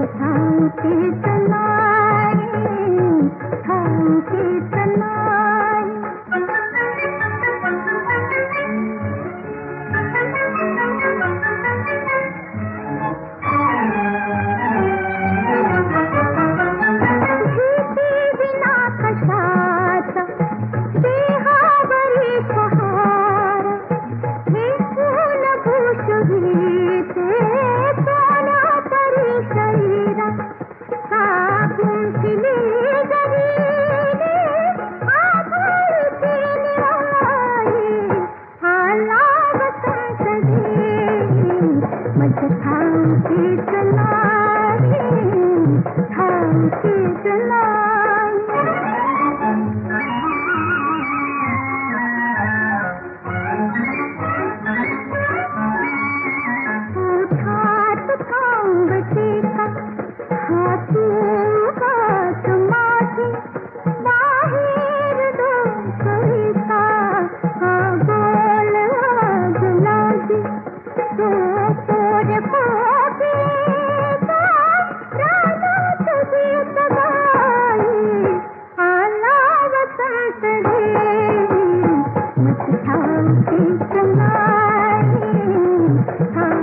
मत Mm-hmm.